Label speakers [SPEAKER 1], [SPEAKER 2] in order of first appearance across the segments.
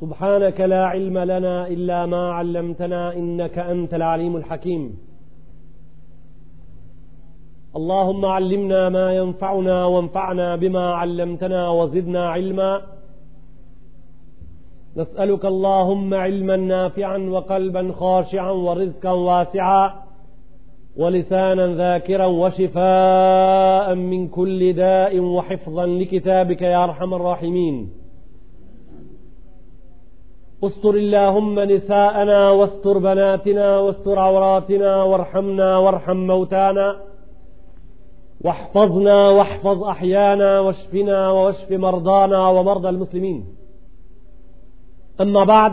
[SPEAKER 1] سبحانك لا علم لنا إلا ما علمتنا إنك أنت العليم الحكيم اللهم علمنا ما ينفعنا وانفعنا بما علمتنا وزدنا علما نسألك اللهم علما نافعا وقلبا خاشعا ورزقا واسعا ولسانا ذاكرا وشفاء من كل داء وحفظا لكتابك يا أرحم الراحمين استر اللهم نساءنا واستر بناتنا واستر عوراتنا وارحمنا وارحم موتانا واحفظنا واحفظ أحيانا واشفنا واشف مرضانا ومرضى المسلمين أما بعد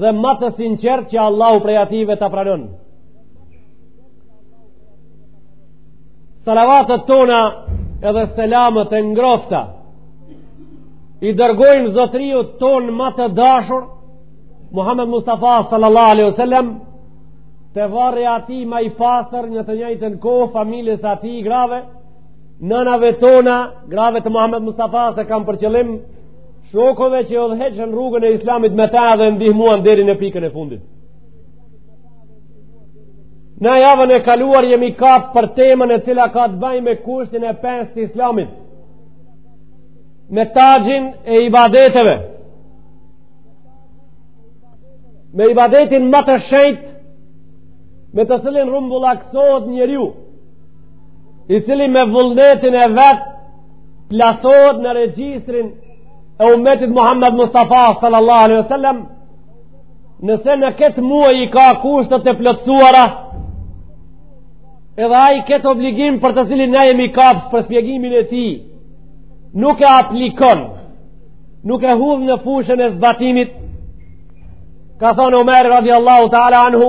[SPEAKER 1] dhe ma të sinqert që Allahu prej atyve ta pranon. Salavatet tona edhe selamet e ngrofta i dërgojmë zotriut tonë ma të dashur Muhammed Mustafa sallallahu alaihi wasallam te varri i atij ma i pastër në të njëjtën kohë familjes atij grave nënave tona grave të Muhammed Mustafa se kam për qëllim Shokove që udhëheqën rrugën e islamit me ta edhe ndihmuan deri në pikën e fundit. Në javën e kaluar jemi kap për temën e cila ka të baj me kushtin e pestë të islamit. Me taxhin e ibadeteve. Me ibadetin ma të shejtë me të cilin rrumbullaksohet njeriu i cili me vullnetin e vet plasohet në regjistrin e umetit Muhammed Mustafa sallallahu alaihi wasallam nëse në ketë muaj i ka kushtet e plotësuara edhe ai ketë obligim për të cilin ne jemi kap për shpjegimin e tij nuk e aplikon nuk e hudh në fushën e zbatimit ka thonë Omeri radiallahu ta'ala anhu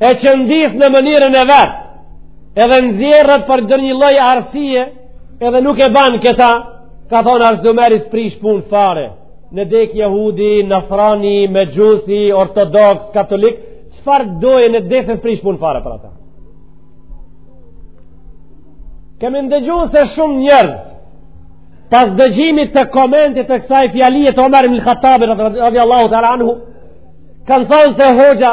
[SPEAKER 1] e qëndis në mënyrën e vet, edhe nxjerr vet për ndonjë lloj arsye, edhe nuk e ban këta, ka thonë hazreti Omeri s'prish punë fare, ne dek jahudi, nasrani, mexhusi, ortodoks, katolik, çfarë doje ne dek se s'prish punë fare për ata? Kemi ndëgju se shumë njerëz, pas dëgjimit të komentit të kësaj fjalie të Omer ibn el-Hatabit, radiallahu ta'ala anhu, kanë thonë se hoxha,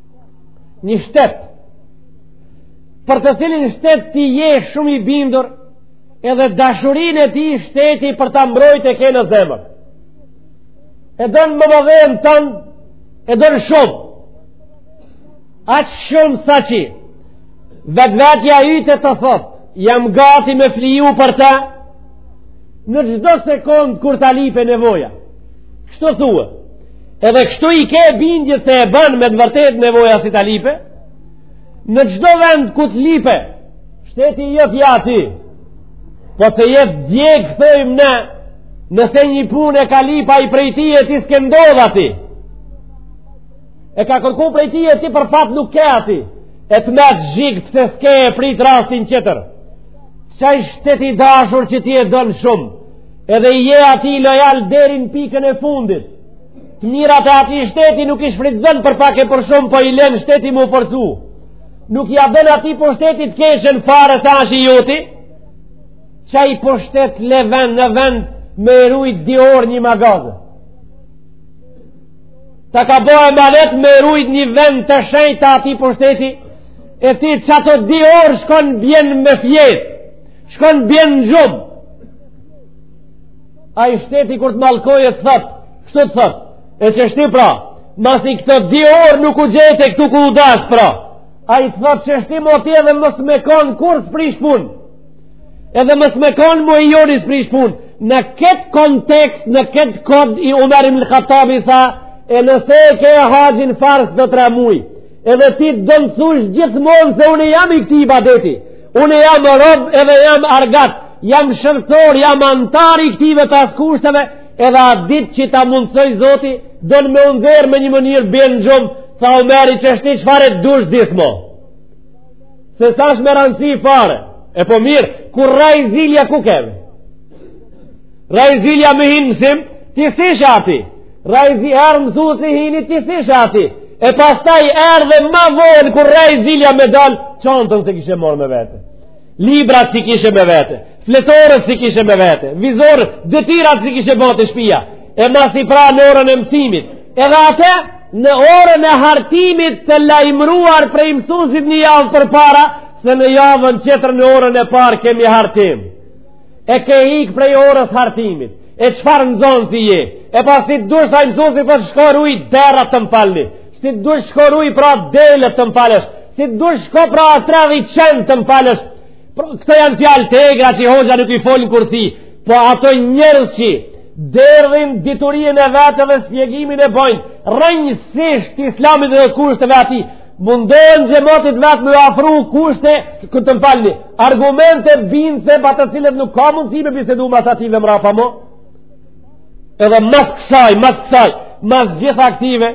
[SPEAKER 1] një shtet për të cilin shtet ti je shumë i bindur edhe dashurinë e atij shteti për ta mbrojt e ke në zemër e don mëmëdhenë tond e don shumë aq shumë saqë vetvetja jote ta thotë jam gati me fliju për ta në çdo sekond kur ta lype nevoja Kështu thua. Edhe kështu i ke bindjet se e bën me të vërtetë nevoja si ta lype. Në çdo vend ku të lype shteti yt je aty. Po të jet djeg thojmë ne nëse një punë e ka lyp ai prej teje ti s'ke ndodh aty. E ka kërku prej teje ti për fat nuk ke aty. E të met zhig pse s'ke e prit rastin tjetër. Qaj shteti i dashur që ti e don shumë. Edhe i je atij lojal deri në pikën e fundit. Të mirat e atij shteti nuk i shfrytëzon për pak e për shumë, po i len shteti m'u forcu. Nuk ia don atij pushtetit të keqen fare se është i joti, qaj pushtet të le vend në vend me e rujt dy orë një magazë. Ta ka bo emanet me e rujt një vend të shenjtë të atij pushteti, e ti qato dy orë shkon bjen me fjetë, shkon bjen në gjumë, Ai shteti kur të mallkoj e të thot, kështu të thot, e qështu pra, masi këto dy orë nuk u gjete këtu ku u dasht pra. Ai të thot qështu mo ti edhe mos me konë kurrë s'prish punë, edhe mos me konë më i joni s'prish punë, në këtë kontekst, në këtë kod Umer ibnul Hattabi tha, e nëse e ke haxhin farz në tre muj, Edhe ti të don t'thush gjithmonë se unë jam i këtij ibadeti. Unë jam rob edhe jam argat. Jam shërbëtor, jam antar i këtyve pesë kushteve. Edhe atë ditë që ta mundësoj Zoti, don me u nderë me një mënyrë bjen n'gjumë, tha Umeri qështu çfarë të dush vdis mo. Se s'asht me rëndësi fare. E po mirë, kur raj zilja ku keve? Raj zilja me hi në mësim, ti s'ishe aty? Raj zilja erdh mësusi hini ti s'ishe aty, e pastaj erdhe ma vonë kur raj zilja me dalë, çantën s'e kishe marrë me vete, librat s'i kishe me vete, fletoret s'i kishe me vete, vizore, detyrat s'i kishe bo te shpia, e masi pra në orën e mësimit, edhe atë në orën e hartimit të lajmëruar prej mësusit një javë përpara, se në javën qetër në orën e parë kemi hartim. e ke ik prej orës hartimit, e çfarë nxonësi je, e pa si të dush tha mësusi thot shko ruj derrat të më falni, si të dush shko ruj pra delet të më falësh, si të dush shko pra e tredhi qentë të më falësh, pra, këto janë fjalë të egra që i hoxha nuk i fol në kursi, po ata njerëz që derdhin diturinë e vet dhe shpjegimin e bojnë, rrënjësisht islamit dhe të kushteve të tij, Mundohen xhematit vet me i afru kushte, këtë të falni, argumente bindëse pa të cilat nuk ka mundësi me bisedu mas atyve mrapa mo, edhe mas kësaj, mas kësaj, mas gjitha këtyve,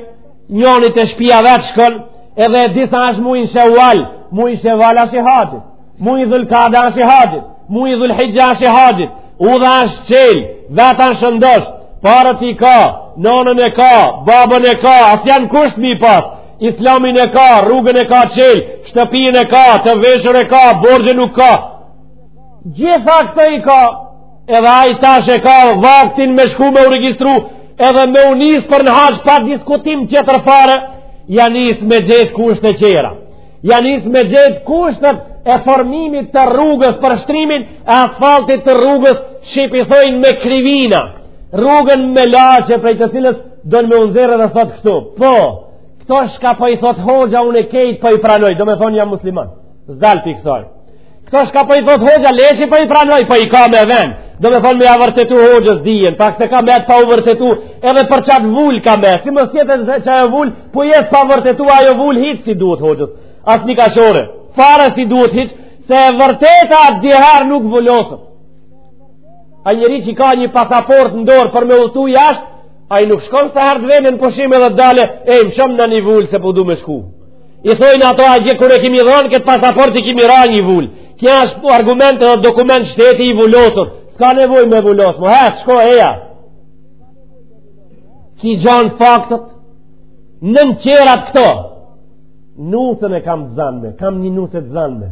[SPEAKER 1] njoni te shpia vet shkon, edhe di se është muji Sheval, muji Sheval ashtë i haxhit, muji Dhul Kada ashtë i haxhit, muji Dhul Hixhe ashtë i haxhit, udha ashtë çelë, vetë ashtë shëndosh, paret i ka, nonën e ka, babën e ka, as janë kusht me i pasë, Islamin e ka, rrugën e ka çel, shtëpin e ka, të veshur e ka, borxhe nuk ka. Gjitha këto i ka, edhe ai tash e ka vaktin me shku me u registru, edhe me u nis për në haxh pa diskutim tjetër fare, ja nis me gjithë kushte tjera. Ja nis me gjithë kushtet e formimit të rrugës për shtrimin e asfaltit të rrugës që pi thojnë me krivina, rrugën me laqe prej të cilës don me u nxjerrë dhe thot kështu po, këto shka po i thot hoxha unë kejt po i pranoj domethonë jam musliman s'dal prej kësaj këto shka po i thot hoxha le që po i pranoj po i ka me ven domethonë me ia vërtetu hoxhës dijen pak se ka metë pa u vërtetu edhe për qatë vulë ka me si më sjetë e që ajo vulë po jet pa vërtetu ajo vulë hiç s'i duhet hoxhës asnjë ka qore fare s'i duhet hiç se e vërteta dy herë nuk vuloset Ai njeri që ka një pasaportë në dorë për me udhëtu jashtë, ai nuk shkon sa herë të venin në pushim edhe të dale, ej mëshoni një vulë se po du me shku. I thojnë ata axhë kur e kimi dhonë, këtë pasaportë i kimi ra një vulë. Kjo është po argument edhe dokument shteti i vulosur. S'ka nevojë me vulosë, mo hiç, shko e ja. Që i gjanë faktet, në në tjerat këto, nusen e kam të zanme, kam një nuse të zanme.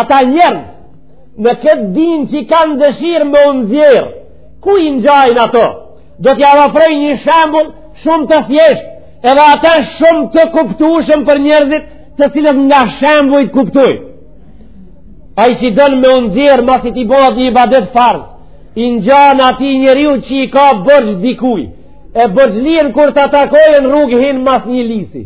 [SPEAKER 1] ata njerëz në këtë din që i kanë dëshirë me u nxjerrë kujt i ngjajnë ata do t'jav afroj një shembull shumë të thjeshtë edhe ata shumë të kuptushëm për njerëzit të cilët nga shembulli të kuptojnë ai si don me u nxjerrë masi t'i bëhet një ibadet farz i ngjan atij njeriu që i ka borxh dikuj e borxhlinë kur ta takojë në rrugë hin mas një lisi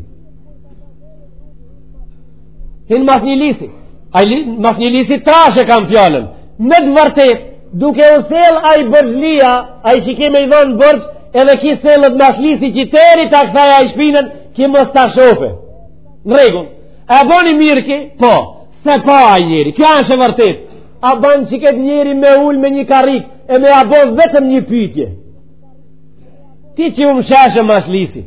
[SPEAKER 1] Hin mas një lisi. Ali, mas një lisi trashë e kam fjalën. Në të vërtetë, duke u sjell ai borxhlia, ai që ke me i dhonë borxh, edhe ki sillet mas lisi që deri ta kthejë ai shpinën, ki mos ta shofe. Në rregull, a boni mirë ki? Po, s'e pa ai njeri, kjo është e vërtetë. A ban që këtë njeri me ul me një karrigë, e me ia bo vetëm një pytje. Ti që u mshefe mas lisi.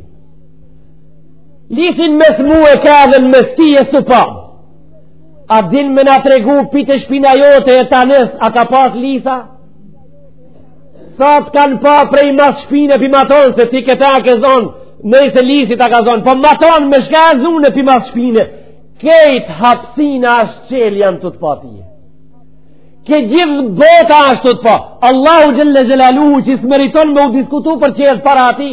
[SPEAKER 1] Lisin mes mu e ka dhe në mes ti e s'e pa. A din me na tregu pi te shpina jote e ta nës, a ka pas lisa? Sa të kanë pa prej mas shpine pi maton, se ti këta e ke zonë, nejse lisi ta ka zonë, po maton me shka e zune pi mas shpine, kejt hapsina ashtë çel janë tu të pa ty. Ke gjithë bota ashtë tu të pa. Allahu xhele xhelaluhu që s'e meriton me u diskutu për qelë para ati,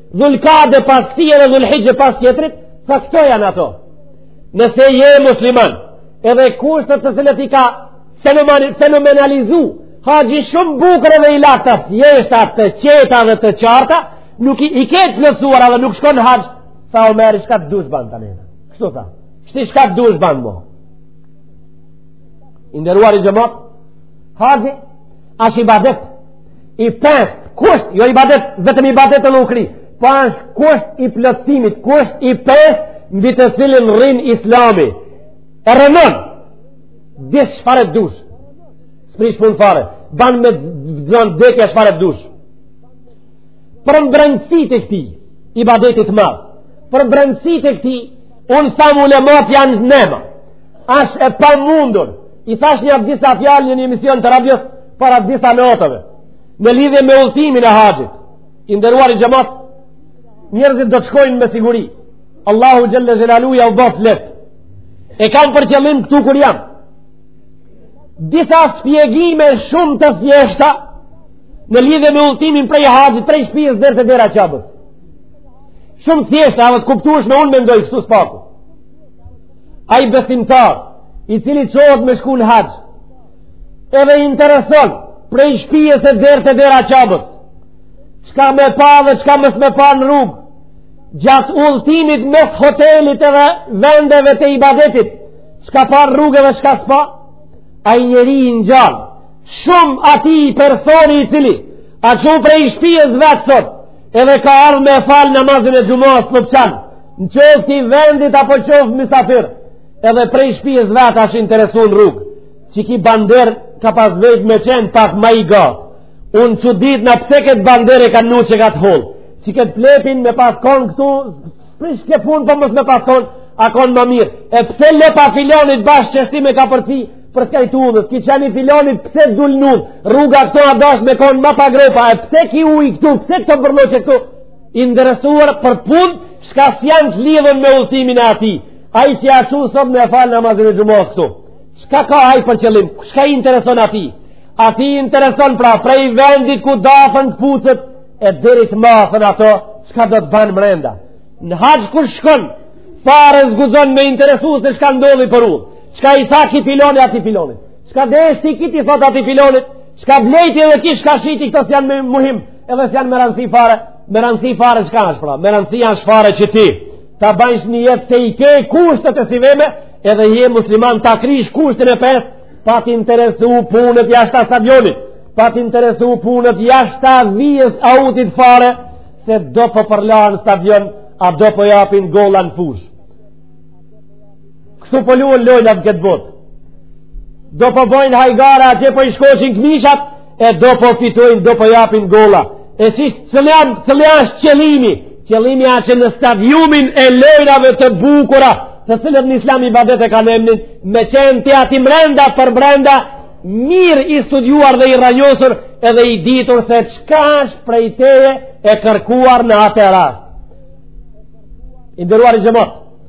[SPEAKER 1] Dhulkade pas këtij edhe dhulhixhe pas tjetrit, tha këto janë ato. Nëse je musliman, edhe kushtet të cilat i ka fenomenalizu haxhi shumë bukur edhe i la të thjeshta të qeta dhe të qarta, nuk i, i ke të plotësuar edhe nuk shkon haxh, tha Omeri shka të dush ban të nena. Kështu tashti shka të dush ban mo. I nderuari xhemat, haxhi ashtë ibadet, i pestë kusht jo ibadet vetëm ibadet të lukri po është kusht i plotësimit kusht i pestë mbi të cilin rrin islami e rrënon vdis shfare të dush s'prish punë fare ban me zonë vdekja shfare të dush përmbrendësitë e këtij ibadeti t'madh përmbrendësitë e këtij unë sa mu le mot janë nëma ashtë e pamundur i thashë një disa fjalë në një emision të radios para disa natëve në lidhje me udhëtimin e haxhit i nderuari xhamat njerëzit do të shkojnë me siguri Allahu xhalla xhelalu jau bëftë lehtë e kam për qëllim këtu kur janë disa spjegime shumë të thjeshta në lidhje me udhëtimin prej haxhit prej shpijës deri te dera e Qabes shumë thjeshta edhe të kuptueshme unë mendoj kështu s'paku ai besimtar i cili çohet me shku n'haxh Edhe i intereson, prej shpijës e deri te dera e Qabes, çka me pa dhe çka mos me pa në rrugë, gjatë udhëtimit mes hotelit edhe vendeve të ibadetit, çka pa në rrugë dhe çka s'pa, ai njeri i ngjan shumë atij personi i cili, a çu prej shpijës vet sot, edhe ka ardhë me falë namazin e xhumasë në Peqan, në qoftë i vendit apo qoftë misafir, edhe prej shpijës vet ashtë interesu n'rrugë, qe ki bander ka pas vejt me qenë pak ma i gatë, unë që ditë në pse këtë bander e kanë vnu kaq të hollë, qe këtë plepin me pas konë këtu, prishke punë por po mos me pas konë, a konë më mirë, e pse lopa e filonit bash qishti me kapërcy përskaj udhës, ki qeni i filonit pse dul n'udhë, rruga këtu a dashtë me konë ma pa gropa, e pse ki uji këtu, pse këto përloqe këtu, i interesuar për punë, shka s'janë të lidhun me udhëtimin e atij, Ai që a çu sot me fal namazin e xhumasë këtu. Çka ka ai për qëllim? Çka i intereson atij? Atij i intereson pra prej vendit ku dathën këpucët e deri t'i mathën ato, çka do të banë mrenda? Në haxh kur shkon, fare s'guxon me interesu se shka ndodhi për udhë, çka i tha ki filoni atij filonit, çka deshti ki t'i thotë atij filonit, çka blejti edhe ki shka shiti këto s'janë me muhim, edhe s'janë me rëndësi fare, me rëndësi fare çka është pra, me rëndësi janë shfare që ti, ta bajsh një jetë se i ke kushtët e sevene, edhe je musliman ta krysh kushtin e pesë, pa të interesu punët jashta stadionit, pa të interesu punët jashta vijës autit fare, se do po përlahen n'stadion, a do po japin gola në fushë. Kështu po luhen lojnat në këtë botë. Do po bojnë hajgara, atje po i shkoqin këmishat, e do po fitojnë, do po japin gola. E cili është qëllimi? Qëllimi a që në stadiumin e lojnave të bukura, të cilët në islam ibadete e kanë emnin, me qenë ti aty mrenda për mrenda, mirë i studiuar dhe i rranjosur, edhe i ditur se çka është prej teje e kërkuar në atë rast. I nderuari xhemat,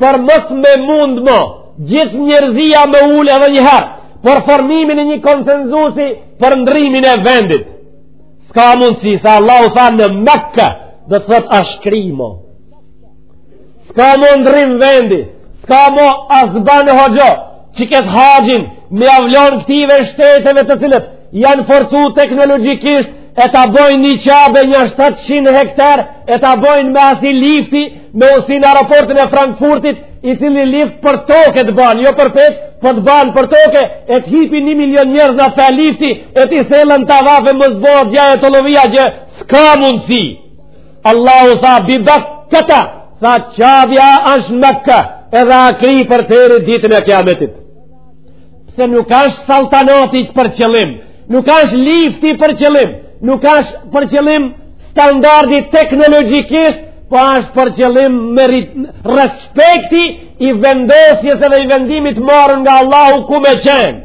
[SPEAKER 1] por mos me mund më gjithë njerëzia me u ul edhe njëherë për formimin e një konsensusi për ndrrimin e vendit s'ka mundësi se Allahu tha në Mekë do të thotë asht kry mo s'ka mo ndrrim vendi s'ka mo as ban hoxho që këtë haxhin me ua lon këtyne shteteve të cilat janë forcu teknologjikisht e ta bojnë një Qabe nja 700 hektar e ta bojnë me asi lifti me u si n' aeroportin e Frankfurtit i cili lift për toke të banë jo përpjetë po të banë për toke e të hipin një milion njerëz n'atë lift e t'i sjellën tavafe mos bojnë gja e të lovija gjë s'ka mundësi Allahu tha bi Bakkata, tha Qabja është në Mekë, edhe a kry për deri ditën e kiametit. Pse nuk është saltanati për qëllim, nuk është lifti për qëllim, nuk është për qëllim standardi teknologjikisht, po është për qëllim merit, respekti i vendosjes edhe i vendimit t'marrën nga Allahu ku me qenë.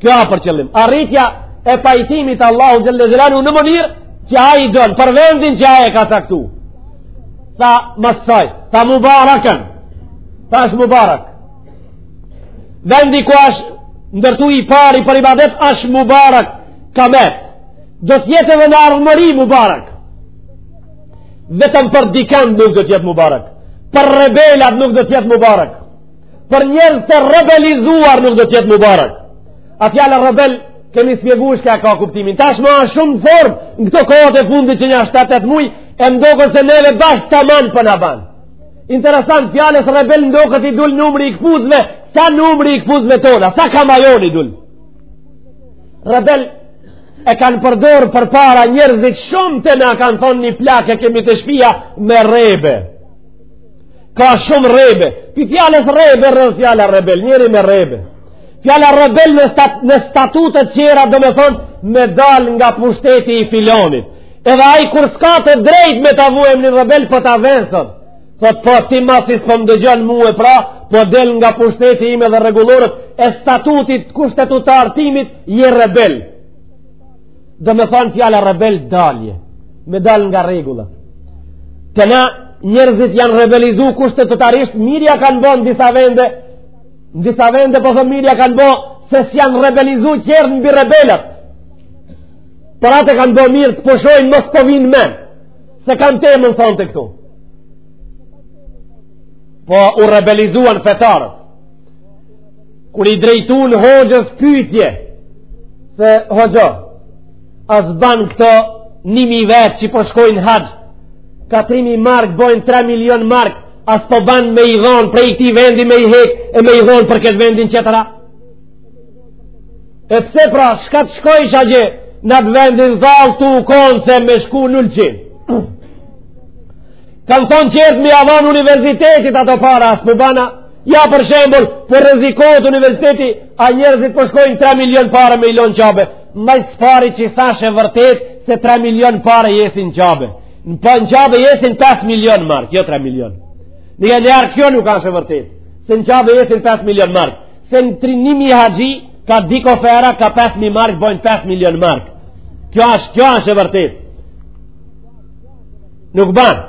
[SPEAKER 1] Kjo a për qëllim. Arritja e pajtimit Allahu Xhelle Xhelaluhu në mënyrë që ai don, për vendin që ai e ka caktu. Tha mas kësaj, tha mubaraken, tha është mubarak. Vendi ku është ndërtu i pari për ibadet, është mubarak, ka metë. Do t'jetë edhe në ardhmëri mubarak. Vetëm për dikend nuk do t'jetë mubarak. Për rebelat nuk do t'jetë mubarak. për njerëz të rebelizuar nuk do të jetë Mubarak. A fjala rebel kemi shpjeguar çka e ka kuptimin. Tashmë është shumë form në këto kohë të fundit qe nja 7-8 muaj e m'doket se neve bash taman po na ban. Interesant, fjalës rebel m'doket i dul numri i këpuzve, sa numri i këpuzve tona, sa kama jonë i dul. Rebel e kanë përdorë përpara njerëzit shumë të na kanë thonë një plakë e kemi te shpia me rebe. Ka shumë rrebe. Pi fjalës rrebe, rrjedh fjala rebel, njeri me rrebe. Fjala rebel në, stat, në statutet qera domethonë me dal nga pushteti i filonit. Edhe ai kur s'ka të drejt me ta vu emnin rebel por po ta venson. Thot po ti masis për po më dëgjon mue pra, po del nga pushteti ime dhe rregulloret e statutit kushtetutar timit je rebel. domethonë fjala rebel dalje me dalë nga rregullat tona njerëzit janë rebelizu kushtetutarisht mirja kanë bo në disa vende në disa vende po thom mirja kanë bo se s'janë rebelizu qer mbi rebelat për atë kanë bo mirë të pushojnë mos po vinë men se kam të mend thonte këtu po u rebelizuan fetarët kur i drejtun hoxhës pytje se hoxho a s'ban këto ni mijë vetë që po shkojnë haxh ka 3.000 mark bojnë 3 milion mark a s'po ban me i dhonë prej këtij vendi me i hek e me i dhonë për këtë vendin qetër e pse pra shka të shkojnë shaxhe n'at vendin zallt u konse me shku n'Ulqin kam thonë qer me ia lon universitetit ato para a s'po bana Ja për shembull, po rrezikohet universiteti, a njerëzit po shkojnë 3 milion pare me i lon n'Qabe. Ma s'pari që s'asht e vërtet se 3 milion pare jesin n'Qabe. Nëpër në Qabe jesin 5 milion mark, jo 3 milion. Në një herë kjo nuk asht e vërtet, se në Qabe jesin 5 milion mark. Se në 3.000 haxhi, ka diku fëra, ka 5.000 mark, bojnë 5 milion mark. Kjo asht, kjo asht e vërtet. Nuk ban.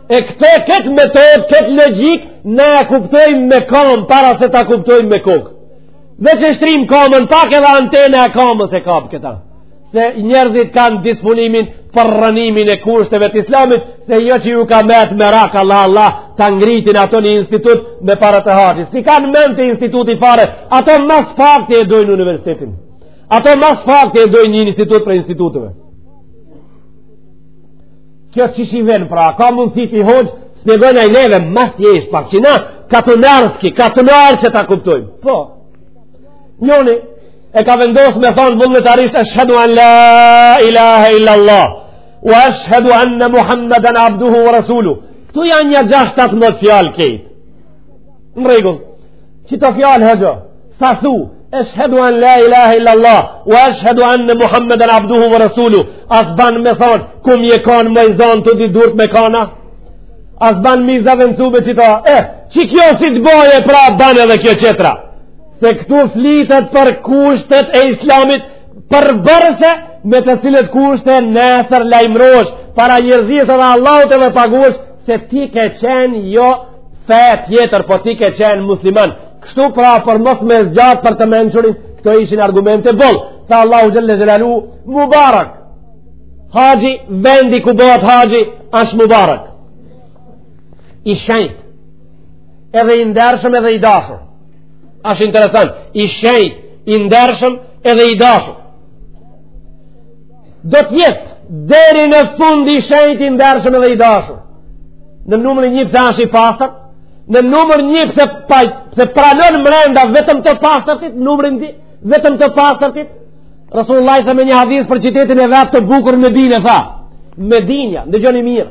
[SPEAKER 1] E këte këtë metod, këtë logik, ne e kuptojmë me kamë para se ta kuptojmë me kokë. Dhe që e shtrim kamën pak edhe antena e kamës e kap këta. Se njerëzit kanë disponimin për rrënimin e kushteve të islamit, se jo që ju ka metë merak Allah Allah, ta ngritin ato një institut me para të haxhës. S'i kanë mendtë instituti fare, ato mas fakti e dojnë universitetin. Ato më së pakti e dojnë një institut prej instituteve. Kjo qysh i vjen, pra, ka mundësi ti hoxhë, shpjegojna i neve, ma thjeshtë pak, që na, katunarski, katunar që ta kuptojmë. Po, njoni, e ka vendosë me thonë vullnetarisht, eshhedu an la ilahe illallah, ue eshhedu anne Muhammeden abduhu ve rasuluhu. Këtu janë nja gjashtë shtatë tetë fjalë kejt. Në rregull, që të fjalë hëgjë, sa thu, eshhedu an la ilaha illa Allah, u eshhedu anne Muhammeden abduhu ve rasuluhu, as ban me thonë, ku mi e kanë më i zonë të dy durët me kana, as ban mi zavë në cube që ta, eh, që kjo si të boje pra ban edhe kjo tjetra, se këtu flitet për kushtet e islamit, përbërëse me të cilat kushte nesër lajmërohesh para njerëzisë dhe Allahut edhe paguash se ti ke qenë jo Fe tjetër, po ti ke qenë musliman. Kështu pra për mos me zgjatë për të mençurin, këto ishin argumente boll. Tha Allahu Xhele Xhelaluhu, Mubarak. Haxhi, vendi ku bohet haxhi, është Mubarak. I shenjtë. Edhe i ndershëm edhe i dashur. Ashtë interesant. I shenjtë, i ndershëm edhe i dashur. do të jetë deri në fund i shenjtë, i ndershëm dhe i dashur. Në numrin 1 pse është i pastër, në numër 1 pse pa pse pranon brenda vetëm të pastërtit, numrin 2 vetëm të pastërtit. Resulullah sa me një hadith për qytetin e vet të bukur Medinë tha, Medinja, ndëgjoni mirë.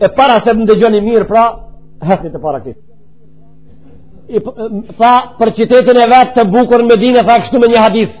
[SPEAKER 1] E para se më ndëgjoni mirë, pra, hasni të para këtë. I tha për qytetin e vet të bukur Medinë tha kështu me një hadith.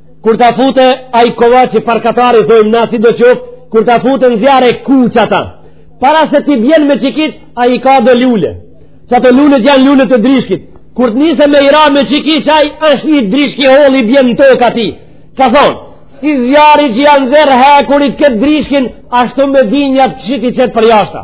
[SPEAKER 1] Kur ta fute ai kovaçi farkatari thojmë na sido qoftë, kur ta fute në zjarr e kuq ata. Para se t'i bjen me çikiç, ai ka do lule. Çato lule janë lule të drishkit. Kur të nise me i ra me çikiç ai është një drishk i hollë i bjen tok aty. Ka thon, si zjarri që ja nxjerr hekurit këtë drishkin, ashtu Medinja që t'i qet përjashta.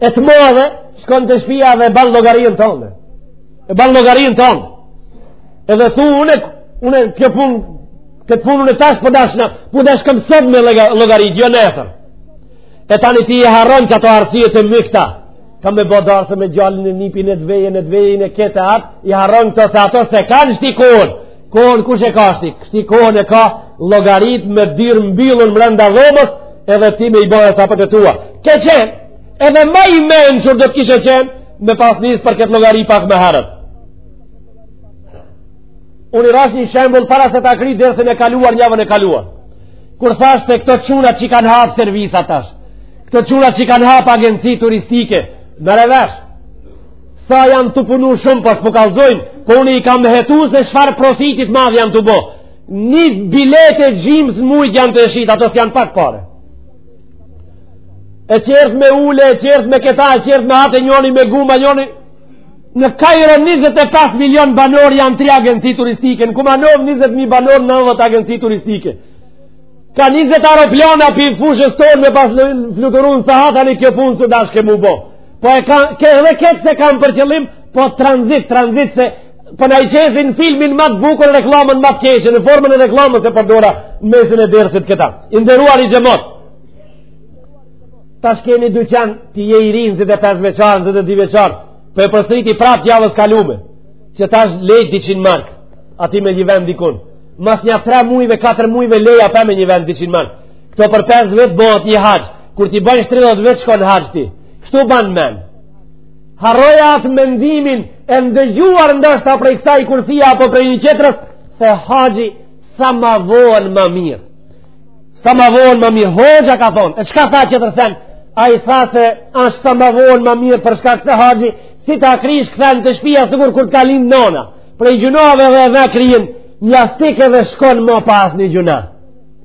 [SPEAKER 1] e të madhe shkon te shpia dhe ban llogarinë tonë e ban llogarinë tonë edhe thu une, une kjo punë këtë punë une tash po dashna po dashkam sot me llogarit jo nesër e tani ti i harron që ato arsyet e mekta kam me bo darsme djalin e nipin e dvejën e dvejën e këtë atë i harron këto se ato s'e kanë shti kohën Kohën kush e ka shti? Ka shti kohën e ka llogarit me derë mbyllun mrenda dhomës edhe ti me i bo hesapet e tua. Ke qenë, edhe ma i mençur do të kishe qenë, me pas nisë për këtë llogari pak ma herët. Unë i rashë një shembull para se ta kry dersin e kaluar, javën e kaluar. Kur thashë te këto çuna që kanë hapë servisa tash, këto çuna që kanë hapë agenci turistike, merre vesh, Sa janë tu punu shumë pa s'po kallzojnë, po unë i kam hetu se çfarë profiti t'madh janë tu bo. Një biletë e gjimës në mujtë janë tu e shit, ato s'janë pak pare. E qertë me ule, e qertë me keta, e qertë me atë njoni, me guma njoni. Në Kajro 25 milion banorë janë tri agenci turistike, në Kumanovë 20.000 banorë 90 agenci turistike. Ka 20 aeroplana pi fushës tonë me pas fluturu n'sahat ani kjo punë s'dashke m'u bo. Po e kam, edhe ketë s'e kam për qëllim, po tranzit, tranzit se po na i qesin filmin ma të bukur, reklamën ma të keqe, në formën e reklamës e përdora në mesin e dersit këta. I nderuari xhemat. Tash keni dyqan ti je i ri, njëzet e pesë vjeçar, njëzet e dy vjeçar. Po e përstriti prap javës kalume, që t'i lej 200 marka. Aty me një vend dikun. Mas një 3 muajve, 4 muajve leja prap me një vend 200 marka. Këto për 5 vjet bohet një haxh. Kur ti bën 30 vjet shkon n'haxh ti. Kështu ban men. Harroje atë mendimin e ndëgjuar ndoshta prej kësaj kursije apo prej një tjetrës se haxhi sa ma vonë ma mirë. Sa ma vonë ma mirë. Hoxha ka thonë. E çka tha tjetër sen? Ai tha se asht sa ma vonë ma mirë për shkak se haxhi si ta kryjsh kthehesh te shpia sikur kur të ka lind nona. Prej gjynaheve edhe e kryin një astike dhe shkon më pas një gjynah.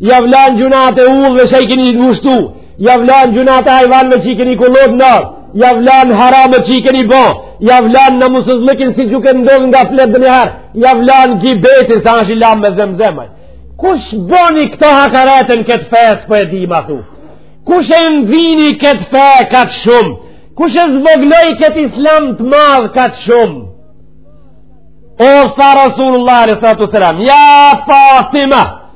[SPEAKER 1] Jau lan gjynahet e udhëve që i keni ngushtu, jau lan gjynahet e hajvanëve që i keni kullot në arë, jau lan haramet që i keni bo, jau lan namuzsëzllëkin si çikë ndodhë nga fletë dhe njëherë, jau lan gibetin se është i lamë me zemzem ai. Kush boni këtë hakaret në këtë fe për e di ma thu? Kush e nxini këtë fe kaq shumë? Kush e zvogloj këtë islam të madh kaq shumë? O tha Resulullah, ja Fatima,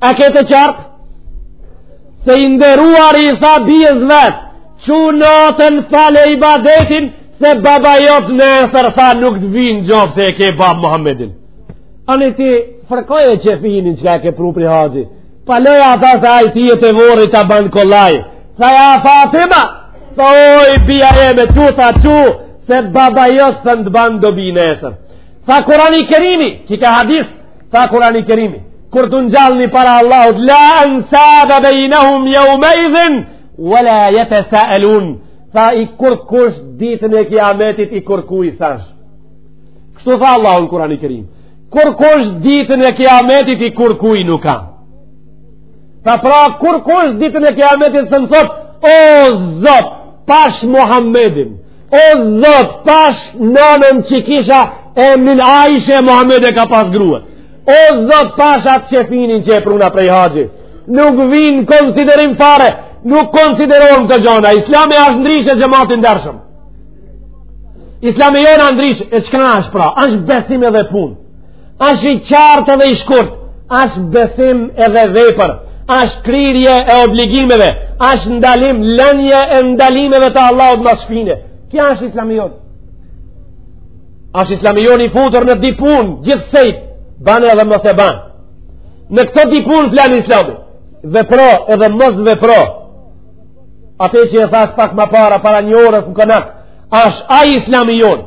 [SPEAKER 1] A e ke të qartë? Se i nderuari i tha bijës vet, çu natën fale ibadetin, se baba jot nesër tha nuk të vjen gjo se e ke babë Muhammedin. Ani ti fërkoje qefinin çka e ke pru prej haxhi, paloje tha se ai ty jetën e vorrit ta ban kollaj, tha ja Fatima, tha oj bija eme çu tha çu, se baba jot s'un të ban dobi nesër. Tha kurani kerimi, ki ka hadith, tha Kurani Kerimi, kur të ngjallni para Allahut, la ansaba bejnahum jeumeidhin, wala jetesaelun, tha i kurkush ditën e kiametit i kurkujt s'asht. Kështu tha Allahu në Kurani Kerim, kurkush ditën e kiametit i kurkujt nuk a. Tha pra kurkush ditën e kiametit s'un thot, o zot, pash Muhammedin, O zot, pash nanën që e kisha emnin Ajshe e Muhamedi e ka pas grue. O zot, pash atë qefinin që e pruna prej haxhit. Nuk vijnë n'konsiderim fare, nuk konsiderohen këto gjona. Islami ashtë ndryshe xhemat i ndershëm. Islami jonë a ndryshe, e çka ashtë pra, ashtë besim edhe punë. Ash i qartë edhe i shkurt, ash besim edhe vepër, ash kryrje e obligimeve, ash ndalim lënje e ndalimeve të Allahut mas shpine. Kjo ash islami jonë. Ash islami jonë i futur në dy punë, gjithsejt, ban edhe mos e ban. Në këto dy punë flen islami, vepro edhe mos vepro, atë që e thash pak ma para para një orës në konak, ash ai islami jonë.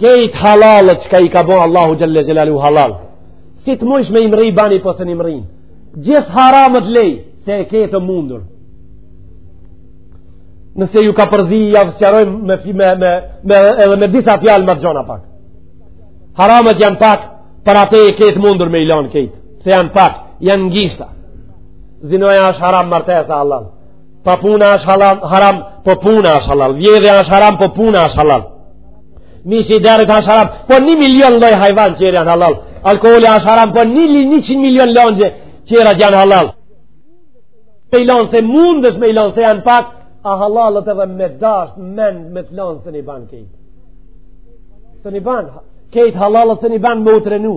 [SPEAKER 1] kejt halalet që ka i ka bo Allahu Xhele Xhelaluhu halal sa të mujsh me i mrri bani po s'mun i mrri gjithë haramet lej se e ke të mundur nëse ju ka përzi jav sqarojmë me, me, me, me, edhe me disa fjalë ma të gjona pak haramet janë pak për atë e ke të mundur me i lan kejt se janë pak, janë ngushta zinoja është haram martesa halal pa puna është halal, haram, po puna është halal, vjedhja është haram, po puna është halal. Mishi i derrit është haram, po një milion lloj hajvan tjerë janë halal. Alkoholi është haram, po një li një qind milion longje tjerë janë halal. Me i lonë se mundesh me i lonë se janë pak, a halalet edhe me dasht, men me të lonë s'mun i ban kejt. S'mun i ban kejt halalet s'mun i ban me u trenu.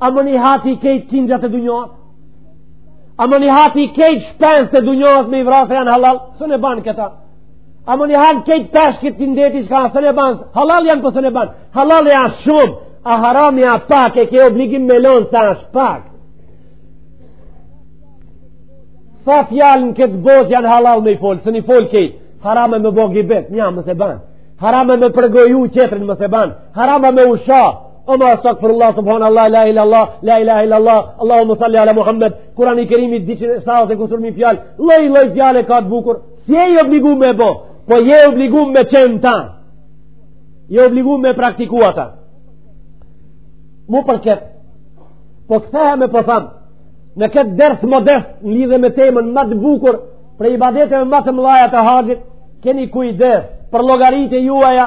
[SPEAKER 1] A mun i ha ti kejt kingjat e dynjasë? A mun i ha ti kejt shpent e dynjasë me i vra se janë halal? S'mun e ban këta. A mun i ha ti kejt peshqit në deti që ka s'mun e ban? Halal janë për po s'mun e ban. Halali a shumë, a harami a pak, e ke obligim me lonë se është pak. Sa fjalë në këtë botë janë halal me i folë, s'mun i fol kejt. Haram e me bo gibet, nja mos e ban. Haram e me përgoju tjetrin mos e ban. Haram e me u sha, Ama astagfirullah subhanallah la ilaha illallah la ilaha illallah Allahumma salli ala Muhammed Kurani Kerimi 270 kusur mi fjalë lloj lloj fjalë ka të bukur s'je i obligu me bo po je i obligu me çën ta je obligu me praktiku ata mu për këtë po kthehem e po tham në këtë ders modest në lidhje me temën ma të bukur prej ibadeteve ma të mëdhaja të haxhit keni kujdes për llogaritë e juaja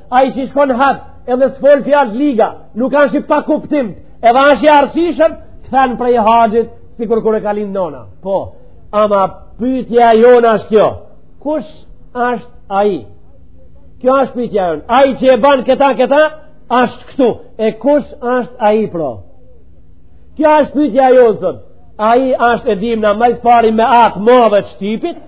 [SPEAKER 1] Ai që shkon haxh edhe s'fol fjalë t'liga, nuk ashtë i pakuptim, edhe ashtë i arsyeshëm, kthen prej haxhit, sikur kur e ka lind nona. Po, ama pytja jonë ashtë kjo, kush ashtë a i? Kjo ashtë pytja jonë, ai që e ban këta këta, ashtë kshtu, e kush ashtë ai pra? Kjo ashtë pytja jonë, zënë, ai ashtë e dim na majtë pari me atë madhe që tipit,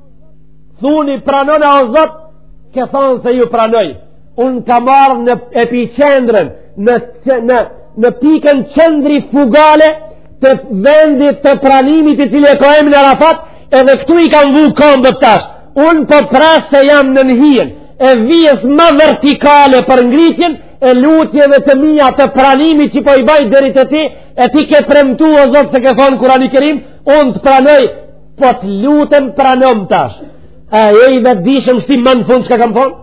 [SPEAKER 1] Thuni pranona o Zot, ke thonë se ju pranoj. Unë kam ardhë në epicendrën, në, në, në pikën qendrifugale të vendit të pranimit i cili e ka emnin Arafat, edhe këtu i kam vu kombët tash. Unë po pres se jam nën hijen e vijës ma vertikale për ngritjen, e lutjeve të mija të pranimit që po i baj deri te ti, e ti ke premtu o Zot se ke thonë Kurani Kerim, unë të pranoj Po të lutem pranom tash. A je i vetëdijshëm shti ma në fund çka kam thonë?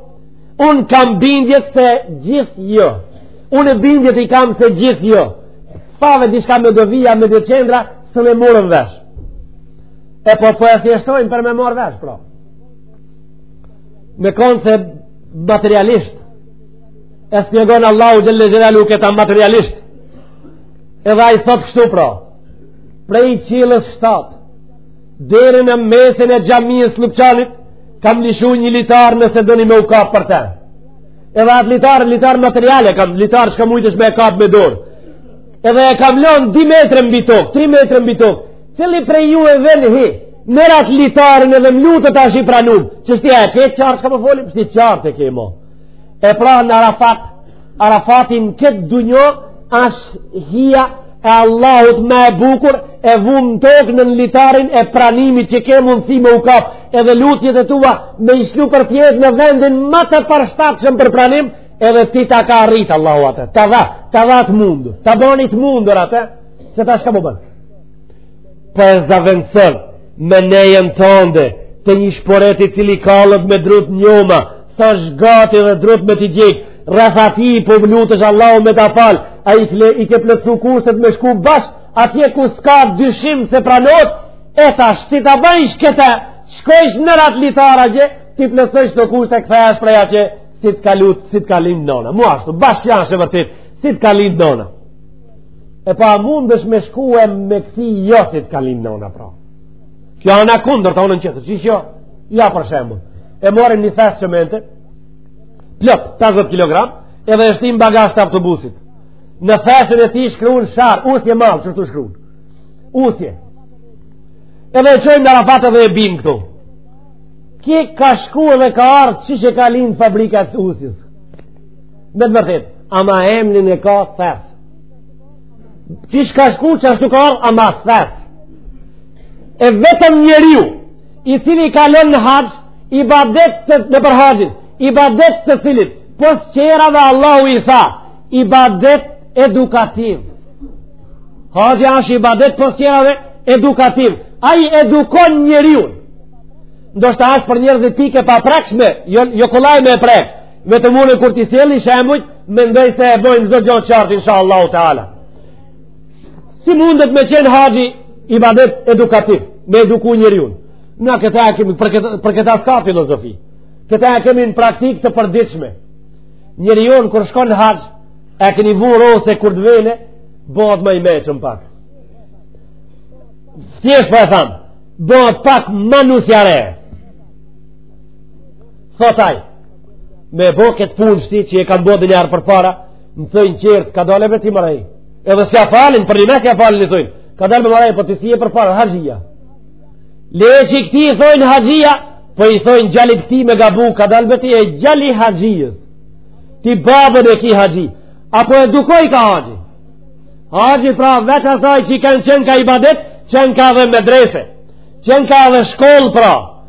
[SPEAKER 1] Unë kam bindjet se gjithë jo. Unë e bindjet i kam se gjithë jo. Thave diçka me do vija me do qendra, s'e murëm vesh. E po po e thjeshtojmë për me marrë vesh, pra. Me konë se materialisht, e shpjegon Allahu xhel-le xhelaluhu këta materialisht, edhe ai thotë kështu, pra. prej qiellës 7 deri në mesin e xhamisë Sllupçanit kam lishu një litar nëse doni me u kap për te edhe atë litar, litar material e kam litar çka mujtësh me e kap me dorë edhe e kam lënë 2 metre mbi tokë, 3 metre mbi tokë. Cili prej juve vjen hin nër atë litarin edhe m'lutet ash i pranum. Çështja e ke qartë, çka po folim, ti qartë e ke mo. e pra në Arafat Arafati n'këtë dunjo ash hija e Allahut ma e bukur e vumë në tokë nën litarin e pranimit që ke mundësi me u kap edhe lutjet e tua me i lshu përpjetë në vendin ma të përshtatshëm për pranim edhe ti ta ka arritë Allahu atë ta dha, ta dha të mundur ta boni t'mundur atë se tash çka po bën Po e zavendëson me nejen tënde, te një shporet i cili kallet me dru t'njoma, s'ash gati dhe drut me t'i djegë, rreth ati po lutesh Allahu me t'a falë, a i, ke, i ke plotsu kushtet me shku bash atje ku s'ka dyshim se pranohet, e tash si ta bëjsh këta, shkojsh nër atë litar atje, t'i plotsojsh kto kushte, kthehesh prej atje si t'ka lutë, si t'ka lindë nona, mu ashtu, bash ash e vërtit, si t'ka lindë nona. e a po mundesh me shku e me u kthy jo si t'ka lin nona pra kjo ana kundërt e onës tjetër qysh jo ja për shembull e morin një thes çimente plot 50 kg edhe e shtim n'bagazh të autobusit në thesin e tij shkruun Sharr Usje malë qashtu shkruun Usje edhe e çojmë në Arafat edhe e bim këtu ky ka shku edhe ka ardhë qysh e ka lin fabrika e Usjes me të vërtet ama emnin e ka thes Qysh ka shku qashtu ka ardh, a ma thërë. E vetëm njeriu, i cili kalon në haxh, ibadet, nëpër haxhin, ibadet të cilit, pos tjerave Allahu i tha, ibadet edukativ. Haxhi ashtë ibadet pos tjerave edukativ. Ai edukon njeriun. Ndoshta ashtë për njerëzit pikë e paprekshme, jo, jo kollaj me prek. Vetëm unë kur t'i sjelli shembujt, Mendoj se e bojmë çdo gjo qartë, insha Allahu teala. Si mundet me qenë haxhi ibadet edukativ, me eduku njeriun. Na këta e kemi, për këta, për këta s'ka filozofi. Këta e kemi në praktikë të përditshme. Njeriu, kur shkon në haxh, e keni vu re se kur të vjen, bëhet më i meçëm pak. Thjesht po e thamë, bëhet pak më nusja e re. Thot ai, me bo këtë punë shti që e kam bo dhe njerë përpara, më thojnë tjertë, kadale me ti mërej. Edhe s'ia falin, për një mes s'ia falin, i thojnë, kadale me mërej, për po të si e përpara, haxhia. Le që këtij i thojnë haxhia, por po i thojnë djali këtij me gabu, kadale me ti e djali haxhisë. Ti babën e ki haxhi, a po edukojka haxhi. Haxhi pra veç asaj që i kanë qenka ibadet, qenka dhe medrese, qenka dhe shkollë pra,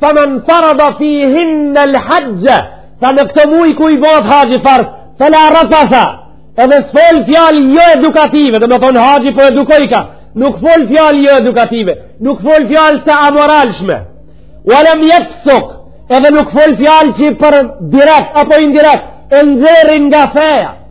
[SPEAKER 1] Fa men farada fihinnel haxhxhe, tha në këtë muj kujt i bohet haxhi farz, fa la refethe, edhe s'fol fjalë jo edukative, domethonë haxhi po edukojka, nuk fol fjalë jo edukative, nuk fol fjalë të amoralshme, ue lem jefsuk, edhe nuk fol fjalë që për direkt apo indirekt, e nxjerrin nga feja,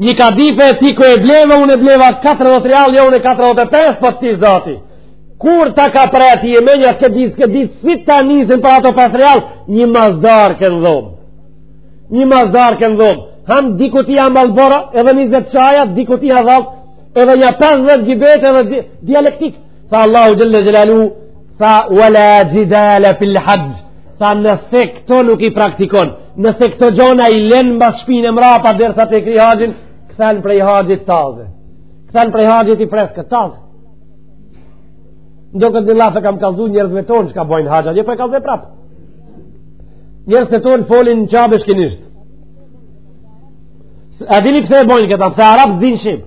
[SPEAKER 1] Një kadife e ti ku e bleve, unë e bleva 40 rial, jo unë e 45, po ti zati. Kur ta ka pre ty menja, s'ke ditë, s'ke ditë, si ta nisin për ato 5 rial, një masdarke në dhomë. Një masdarke në dhomë. Ham diku ti ja Malbora, edhe njëzet çaja, diku ti ja dhallë, edhe një 50 gibet, edhe dialektikë. Tha Allahu xhel-le xhelaluhu, tha ue la xhidale fil haxh, tha nëse këto nuk i praktikon, nëse këto gjona i len mbas shpine mrapa derisa të kry haxhin, kthehet prej haxhit taze. Kthehet prej haxhit i freskët taze. Ndo këtë një llaf e kam kallzu njerëzve tonë që ka bojnë haxhet, një jo, por po e kallzoj prapë. Njerëzit tonë folin në Qabe shkinisht. A dini pse e bojnë këta, se arabët s'dinë shqip.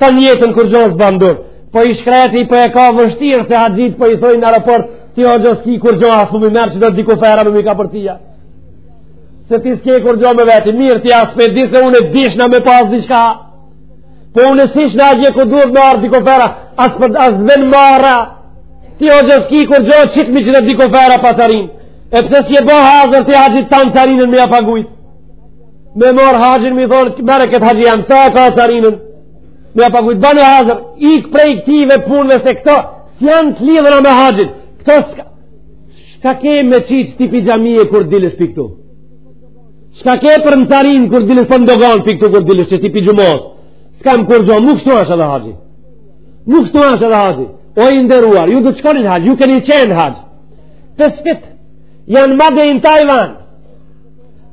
[SPEAKER 1] Të njëjtën kurgjo s'ban n'dor, po i shkreti po e ka vështirë se haxhit po i thon në aeroport, ti hoxhë s'ki kurgjo a s'mi merr qato dy kufera me mi kapërcy. Se ti s'ke kurgjo me veti, mirë ti a s'e di se unë e dishna me pas diçka, po unë e s'ishna haxhi ku duhet me marrë dy kufera, a s'po a s'vjen marre, ti hoxhë s'ki kurgjo qitmi qato dy kufera pa carinë, e pse s'je bo hazër ti haxhi tanë carinën me ja pagujtë. me marrë haxhin mi thonë merre këtë haxhin jam sa ka carinën me e pagujt bane hazër ik prej këtive punëve se këto si janë të lidhura me haxhin këto s'ka shka ke me qitë ti pi xhamije kur dilsh për këtu shka ke për në carinë kur dilsh për po ndogon për këtu kur dilsh që tipi gjumos s'ka më kur gjohë nuk shtu asht edhe haxhi nuk shtu asht edhe haxhi o i nderuar ju do të shkoni n'haxh ju keni qenë n'haxh të shkët janë made in Tajvan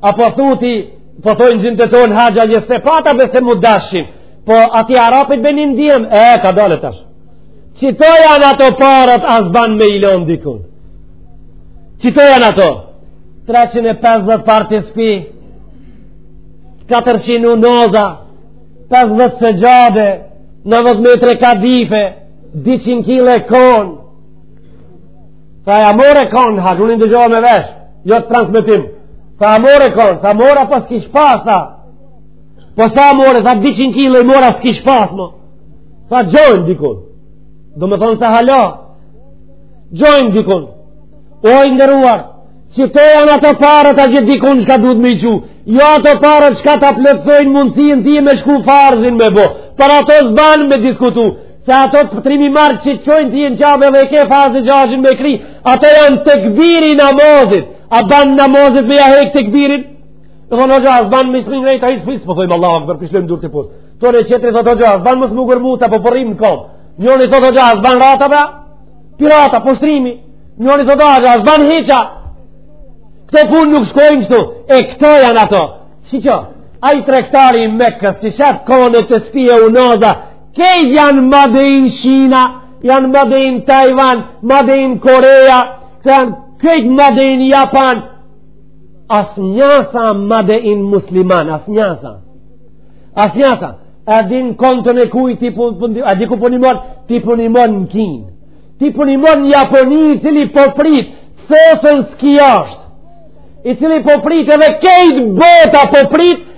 [SPEAKER 1] A po thu ti, po thojnë gjindt tonë haxh hajr s'e pata bese m'u dashin, po atij arapit be një ndihmë, e, ka dole tash. Qito janë ato paret a s'ban me ilon dikun. Qito janë ato? 350 palë tespi, 400 unoza, 50 sexhade, 90 metre kadife, 200 kile kanë, Tha a more kanë, ha, që unë e ndëgjova me vesh, jo të transmitim. Tha a more kanë, tha mora pak kish pas, tha. Po sa more, tha 200 kilo i mora s'kish pas, mo. Ta qojnë dikun. Do me thonë sa hala. Qojnë dikun. O i nderuar, qito janë ato paret te gjithë dikun shka duhet me i qu. Jo ato paret shka ta plotsojnë mundësinë ti me shku farzin me bo. Për ato s'ban me diskutu. se ato tekbiri mor që të qojnë ty në Qabe edhe ke farzin e haxhin me kry, ato janë tekbiri namazit, a ban namazit me ja hek tekbirin? Më thonë, hoxhë, a s'ban me shminë rejtë, a s'po thojmë Allahu ekber pi lshojmë durt teposht. E tjetri, thotë, hoxhë, a s'ban me smu muta, po rrim në kamë. Njëri thotë, hoxhë, a s'ban rata, pra? Pi rata, po shtrimi. Njëri thotë, hoxhë, a s'ban hiç. Këto punë nuk shkojnë qëtu, e këto janë ato. Shiqo, ai tregtari i Mekës, që shet kanë e tespije unoza, Kejt janë made in China, janë made in Taiwan, made in Korea, janë kejt made in Japan. As njasa made in musliman, as njasa. As njasa. A din konton e kuj, ti po, po, a di kuj punimon, ti punimon në Kinë. Ti punimon në Japoni, i cili po pret, sosen s'ki asht. I cili po pret edhe kejt bota po pret,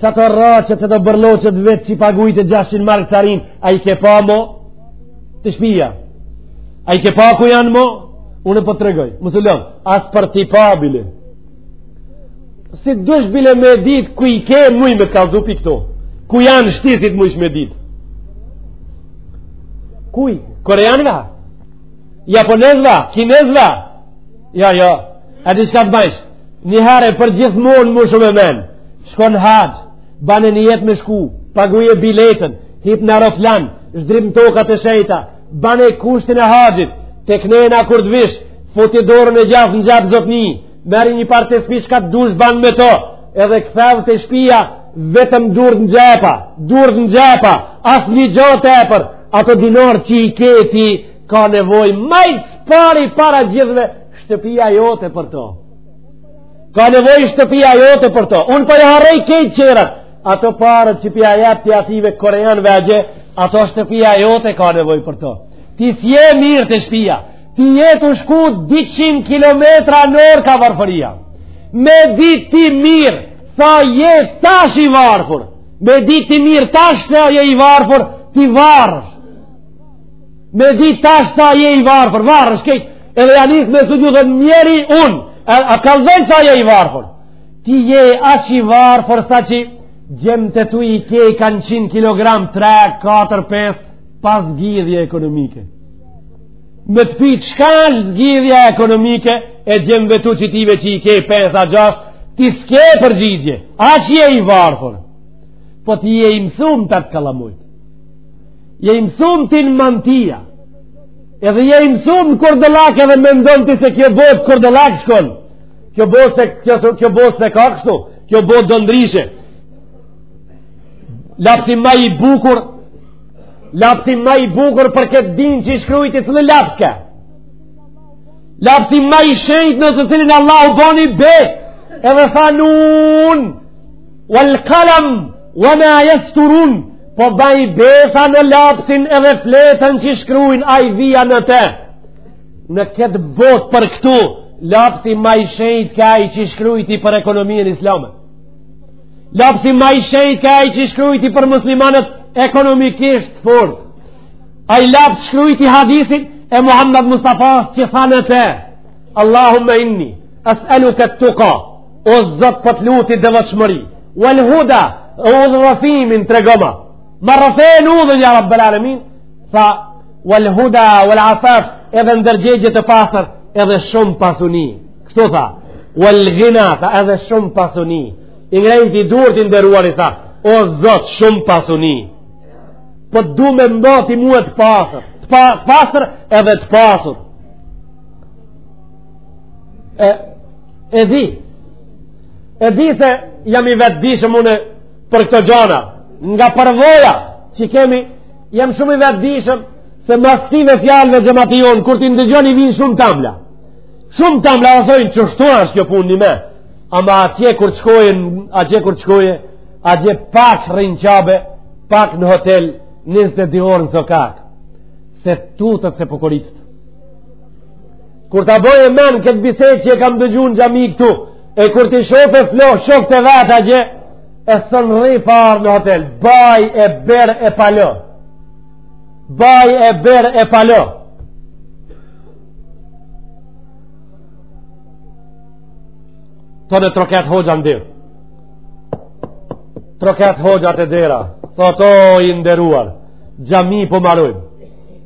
[SPEAKER 1] Qato rraqet e bërlloqet vetë që i pagujt e gjashtqind markë carinë, a i ke pa mo? Te shpija. A i ke pa ku janë mo? Unë e po të tregoj. Musullon, as për t'i pa bile. S'i dush bile me dit ku i ke muj me të kalzu pi këtu. Ku janë shti s'i mujsh me dit. Kuj? Koreanva? Japonezva? Kinezva? Jo, jo. A di shka të bajsh? Një herë për gjithmonë mos humb men. Shkon haç, ban nijet me shku, paguje biletën, hip në aeroplan, zhdryp n'tokat e shejta, bane kushtin e haxhit, tek nejna kur të vish, futi dorën e djathtë në xhep zotni, merri një pare të shpisë, çka dush ban me to, edhe ktheu te shpia, vetëm durt në xhepa, durt në xhepa, asnjë gja tepër, ato dinarë që i ke ti, ka nevojë, ma s'pari para gjithve, shtëpia jote për to ka nevojë shtëpia jote për to unë po i harroj krejt qerat ato parët që p'ja jep ti atyne koreanve a gje ato shtëpia jote ka nevojë për to ti kthe mirë te shpia ti je tu shku 200 km në orë kah varfëria me dit ti mirë sa je tash i varfër me dit ti mirë tash sa je i varfër ti varesh Me di tash sa je i varfër, varesh krejt, edhe ja nis me studiu dhe i mjeri unë, a, a t'kallzoj sa je i varfër. Ti je aq i varfër sa që djemtë tu i ke kan 100 kg, 3, 4, 5, pa zgjidhje ekonomike. Me të pitë, shka është zgjidhja ekonomike e djemve tu që ti veç i ke 5, a 6, ti s'ke përgjigje, aq je i varfër, po ti je i mësum ti te kallamojt. Je i mësum ti në mantia, edhe je i mësum kodrollak edhe mendon ti se kjo botë kodrollak shkon, kjo botë se, kjo, kjo botë s'e ka kështu, kjo botë do ndrishe. Lapsi ma i bukur, lapsi ma i bukur për këtë din që shkrujti cilli laps ke. Lapsi ma i shenjt në të cilin Allahu boni be, edhe tha nun, Wal kalam wa ma yasturun po baj be tha në lapsin edhe fletën që shkruin ai dija në te në këtë bot për këtu lapsi ma i shenjt ke ai që shkrujti për ekonominë islame lapsi ma i shenjt ke ai që shkrujti për muslimanët ekonomikisht fort ai laps shkrujti hadithin e Muhammed Mustafa që tha në te Allahumme inni as'aluke et-tuka O zot po të luti devotshmëri, wal huda, udhërrëfimin tregoma. Ma rrëfen udhën ja Rabbul Alamin, tha wal huda wal afaf, edhe ndërgjegje të pastër, edhe shumë pasuni. Kështu tha, wal ghina, tha edhe shumë pasuni. I ngrejti duart i nderuari tha, o zot shumë pasuni. Po du me m'ba ti mua të pastër, të pastër edhe të pasur. E E di, e di se jam i vetëdijshëm unë për këto gjana, nga përvoja që kemi, jam shumë i vetëdijshëm se më stive fjalëve që ma jonë, kur t'i ndëgjoni vijnë shumë t'amla. Shumë t'amla dhe thojnë qështu është kjo punë një me, ama atje kur të shkojë, atje kur të shkojë, atje pak rrin n'Qabe, pak në hotel, njëzet e dy orë në sokak, se tutet se po koritet. Kur ta bëje men këtë bisedë që e kam dëgju në xhami këtu, e kur t'i shofe plot shokë të vet atje, e sën rri parë në hotel, baj e bjer e palo. Baj e bjer e palo. Të në troket hoxha në derë. Troket hoxha te dera. Thotë o i nderuar, xhami po marojmë.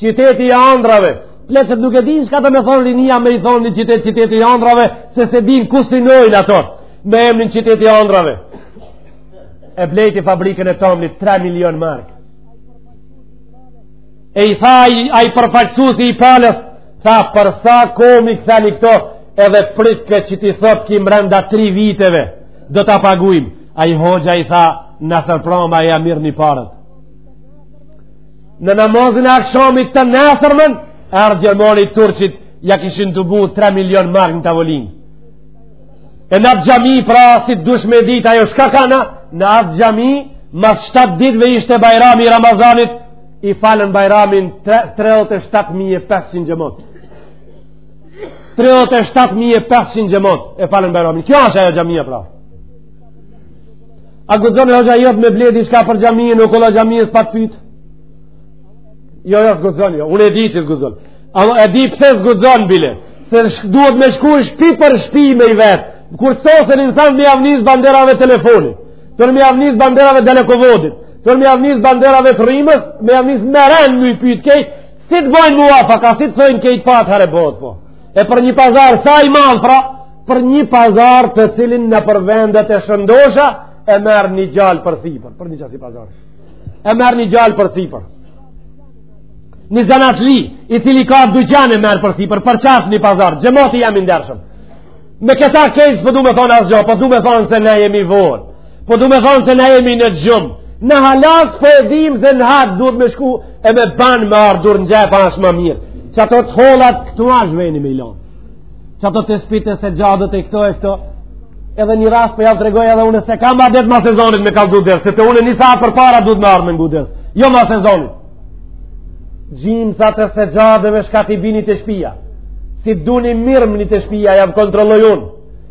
[SPEAKER 1] Qyteti i andrrave, pleqtë nuk e din shka do me thonë rinia me i thonë një qytet qyteti i andrrave, se s'e din ku si nojnë ato, me emnin qyteti i andrrave. E blejti fabrikën e tomlit 3 milion mark. E i tha i, ai përfaqësusi i palës, tha për sa kohë m'i kthen këto, edhe pritke që t'i thotë ky mrenda 3 viteve, do ta pagujmë. Ai hoxha i tha, nesër proma eja merri paret. në namazin e akshamit të nesërmen, erdh gjermoni e turqit, ja kishin tubu 3 milion mark në tavolinë. E në atë xhami, pra si dush me e dit, ajo shka kanë, në atë xhami, mas 7 ditve ishte bajrami i Ramazanit, i falen bajramin 37.500 xhemot. 37.500 xhemot e falen bajramin. Kjo është ajo xhamija pra. A guxon hoxha jot me ble diçka për xhaminë, nuk olla xhaminë s'pa pyet. Jo, jo, s'guxon, jo. Unë e di që s'guxon. A e di pse s'guxon bile? Se duhet me shku në shtëpi për shtëpi me i vet. Kur t'sosen insant me jav nis banderave telefonit. Tani me jav nis banderave dalekovodit. Tani me jav nis banderave të rrymës, me jav nis me rend me i pyet krejt, si të bëjnë muafak, a si të thonë krejt pat harë bot po. e për një pazar sa i madh pra për një pazar të cilin nëpër vendet e shëndosha e merr një djalë përsipër për një qasi pazar e merr një djalë përsipër një zanatli i cili ka duqan e merr përsipër për qash një pazar xhemoti jem i ndershëm me këta krejt s'po du me thonë asgjo por po du me thonë se ne jemi vonë Po du me thonë se na jemi në gjumë. Na hala s'po e dimë dhe në hatë duhet me shku e me banë me ardhur në xhep ashtë më mirë. Qato të hollat këtu ashtë veni me i lonë. Qato te shpitë sexhadet e këto e këto. Edhe një rast po jav tregoj edhe unë se kam adet ma sezonit me ka guder. Se të une një sa për para duhet me armë me guder. Jo ma sezonit. Gjimë sa të sexhadeve shka t'i bini te shpia. Si duni mirë më një te shpia jav kontrolloj unë.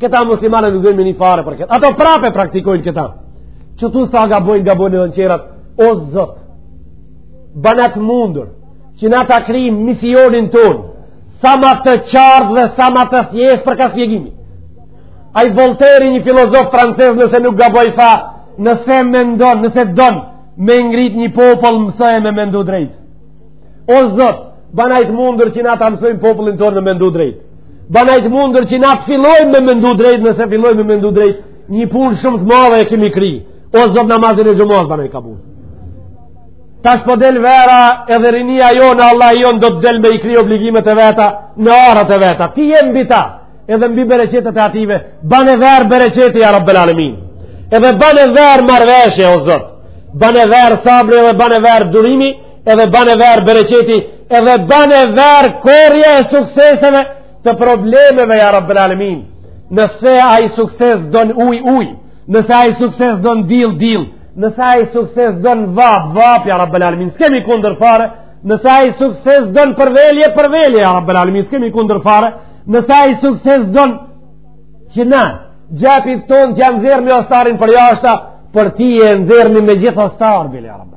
[SPEAKER 1] Këta muslimanë nuk dojnë me ni fare për këtë. Ato prapë praktikojnë këta. Qëtu sa gabojnë, gabojnë edhe në tjerat. O zot, bana t'mundur, që na ta kryjmë misionin tonë, sa ma të qartë dhe sa ma të thjeshtë për ka shpjegimi. Ai Volteri një filozof francez nëse nuk gaboj tha, nëse mendon, nëse don, me ngrit një popull mësoje me mendu drejt. O Zot, banaj t'mundur që na ta mësojmë popullin tonë me mendu drejt. Banaj t'mundur që na fillojmë me mendu drejt, nëse fillojmë me mendu drejt, një punë shumë të madhe e kemi kry. O Zot, namazin e xhumasë banaj kabull. Tash po del vera edhe rinia jonë Allah jonë do të del me i kry obligimet e veta në arat e veta. Ti je mbi ta. edhe mbi bereqetet e atyve bane verë bereqeti ja rabbel alemin edhe bane verë marrëveshje o zot bane verë sabri edhe bane verë durimi edhe bane verë bereqeti edhe bane verë korrje e sukseseve të problemeve ja rabbel alemin nëse ai sukses don uj uj nëse ai sukses don dill dill nëse ai sukses don vapë vapë ja rabbel alemin s'kemi kundër fare nëse ai sukses don përvëlje përvëlje ja rabbel alemin s'kemi kundër fare Nëse ai sukses don që na xhepit tonë t'ja nxjerrim ostarin përjashta, për ty e nxjerrim me gjithë ostar, bile ja rab.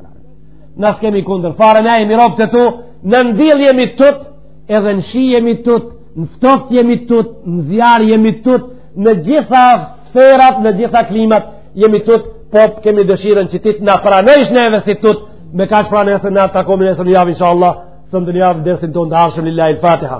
[SPEAKER 1] Na s'kemi kundër, fare na jemi robtë e tu, në dill jemi tut, edhe në shi jemi tut, në ftoft jemi tut, në zjarr jemi tut, në gjitha sferat, në gjitha klimat, jemi tut, po kemi dëshirën që ti të na pranojsh neve si tut, me kaq pra nesër në takomi nesër në javë insha Allah sot një javë në dersin tonë të ardhshëm lillahi l-fatiha